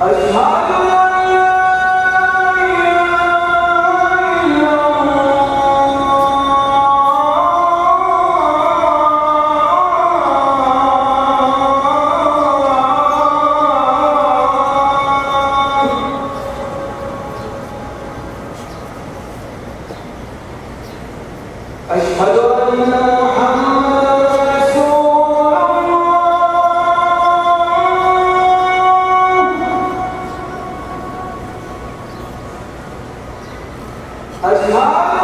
أشهد 开始吧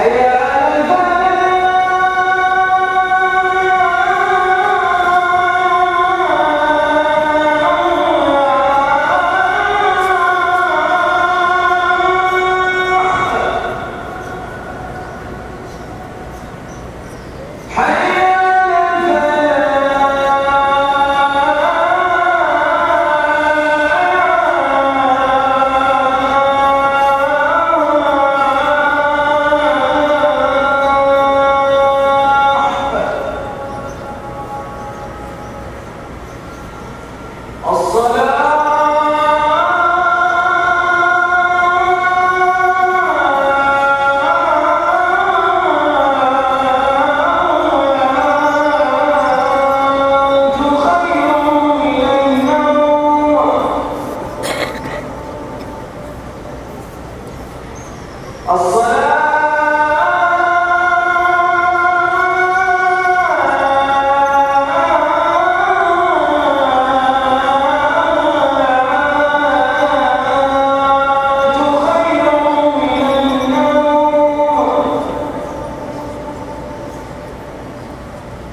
Aí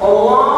Allah